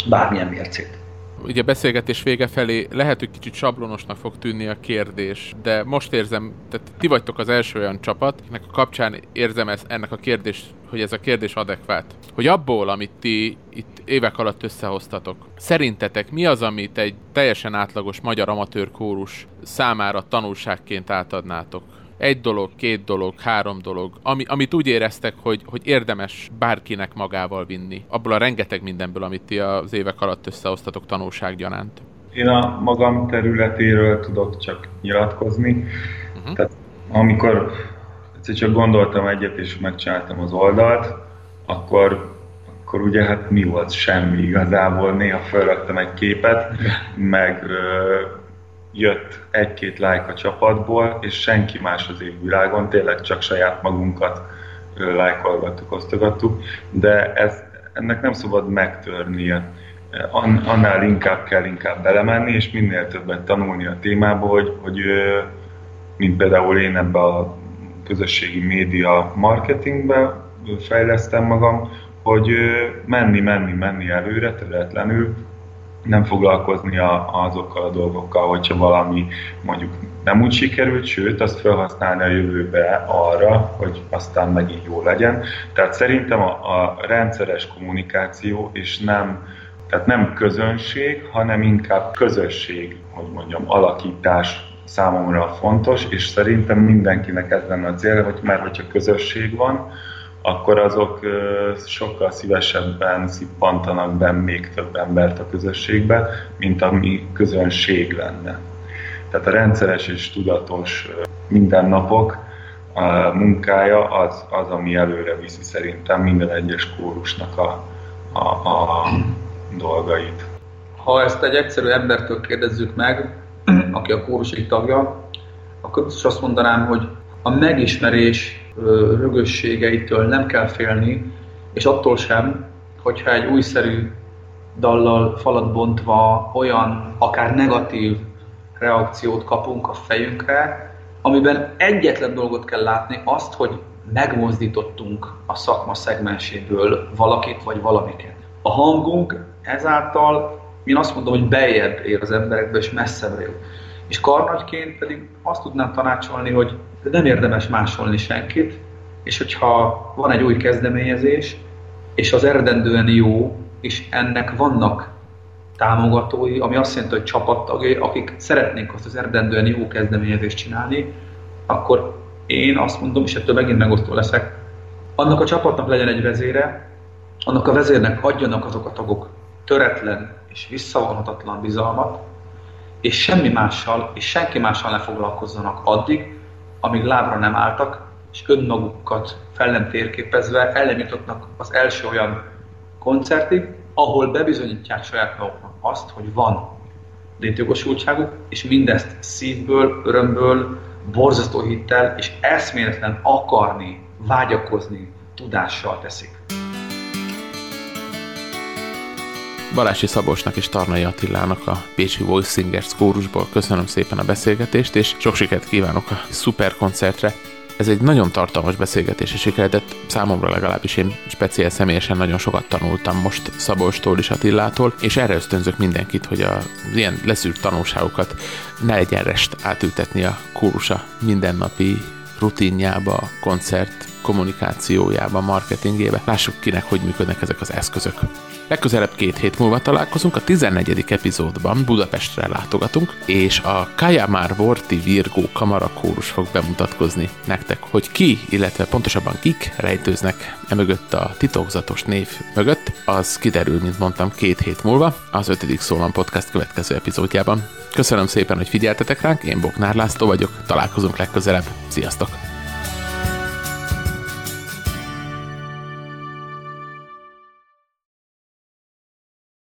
bármilyen mércét
ugye beszélgetés vége felé lehet, hogy kicsit sablonosnak fog tűnni a kérdés, de most érzem, tehát ti vagytok az első olyan csapat, ennek a kapcsán érzem ez, ennek a kérdés, hogy ez a kérdés adekvát. Hogy abból, amit ti itt évek alatt összehoztatok, szerintetek mi az, amit egy teljesen átlagos magyar amatőr kórus számára tanulságként átadnátok? Egy dolog, két dolog, három dolog, ami, amit úgy éreztek, hogy, hogy érdemes bárkinek magával vinni. Abból a rengeteg mindenből, amit ti az évek alatt összehoztatok tanulsággyanánt.
Én a magam területéről tudok csak nyilatkozni. Uh-huh. Tehát amikor egyszer csak gondoltam egyet, és megcsináltam az oldalt, akkor akkor ugye hát mi volt? Semmi igazából. Néha felraktam egy képet, meg jött egy-két like a csapatból, és senki más az égvilágon, tényleg csak saját magunkat lájkolgattuk, osztogattuk, de ez, ennek nem szabad megtörnie. Annál inkább kell inkább belemenni, és minél többet tanulni a témába, hogy, hogy mint például én ebbe a közösségi média marketingbe fejlesztem magam, hogy menni, menni, menni előre, területlenül, nem foglalkozni a, azokkal a dolgokkal, hogyha valami mondjuk nem úgy sikerült, sőt, azt felhasználni a jövőbe arra, hogy aztán megint jó legyen. Tehát szerintem a, a rendszeres kommunikáció, és nem, tehát nem közönség, hanem inkább közösség, hogy mondjam, alakítás számomra fontos, és szerintem mindenkinek ez lenne a cél, hogy mert hogyha közösség van, akkor azok sokkal szívesebben szippantanak be még több embert a közösségbe, mint ami közönség lenne. Tehát a rendszeres és tudatos mindennapok a munkája az, az ami előre viszi szerintem minden egyes kórusnak a, a, a dolgait.
Ha ezt egy egyszerű embertől kérdezzük meg, aki a kórus egy tagja, akkor azt mondanám, hogy a megismerés rögösségeitől nem kell félni, és attól sem, hogyha egy újszerű dallal falat bontva olyan akár negatív reakciót kapunk a fejünkre, amiben egyetlen dolgot kell látni, azt, hogy megmozdítottunk a szakma szegmenséből valakit vagy valamiket. A hangunk ezáltal, én azt mondom, hogy bejebb ér az emberekbe, és messzebbre jut. És karnagyként pedig azt tudnám tanácsolni, hogy nem érdemes másolni senkit, és hogyha van egy új kezdeményezés, és az eredendően jó, és ennek vannak támogatói, ami azt jelenti, hogy csapattagjai, akik szeretnék azt az eredendően jó kezdeményezést csinálni, akkor én azt mondom, és ettől megint megosztó leszek, annak a csapatnak legyen egy vezére, annak a vezérnek adjanak azok a tagok töretlen és visszavonhatatlan bizalmat, és semmi mással, és senki mással ne foglalkozzanak addig, amíg lábra nem álltak, és önmagukat fel térképezve el nem az első olyan koncertig, ahol bebizonyítják saját maguknak azt, hogy van létjogosultságuk, és mindezt szívből, örömből, borzasztó hittel és eszméletlen akarni, vágyakozni tudással teszik.
Balási Szabosnak és Tarnai Attilának a Pécsi Voice Singers kórusból köszönöm szépen a beszélgetést, és sok sikert kívánok a szuper koncertre. Ez egy nagyon tartalmas beszélgetési sikerült, számomra legalábbis én speciál személyesen nagyon sokat tanultam most Szabolstól és Attillától, és erre ösztönzök mindenkit, hogy a ilyen leszűrt tanulságokat ne legyen rest átültetni a kórusa mindennapi rutinjába, koncert kommunikációjába, marketingébe. Lássuk kinek, hogy működnek ezek az eszközök. Legközelebb két hét múlva találkozunk, a 14. epizódban Budapestre látogatunk, és a Kajamár Vorti Virgó kamarakórus fog bemutatkozni nektek, hogy ki, illetve pontosabban kik rejtőznek emögött a titokzatos név mögött, az kiderül, mint mondtam, két hét múlva, az 5. Szólam Podcast következő epizódjában. Köszönöm szépen, hogy figyeltetek ránk, én Boknár László vagyok, találkozunk legközelebb, sziasztok!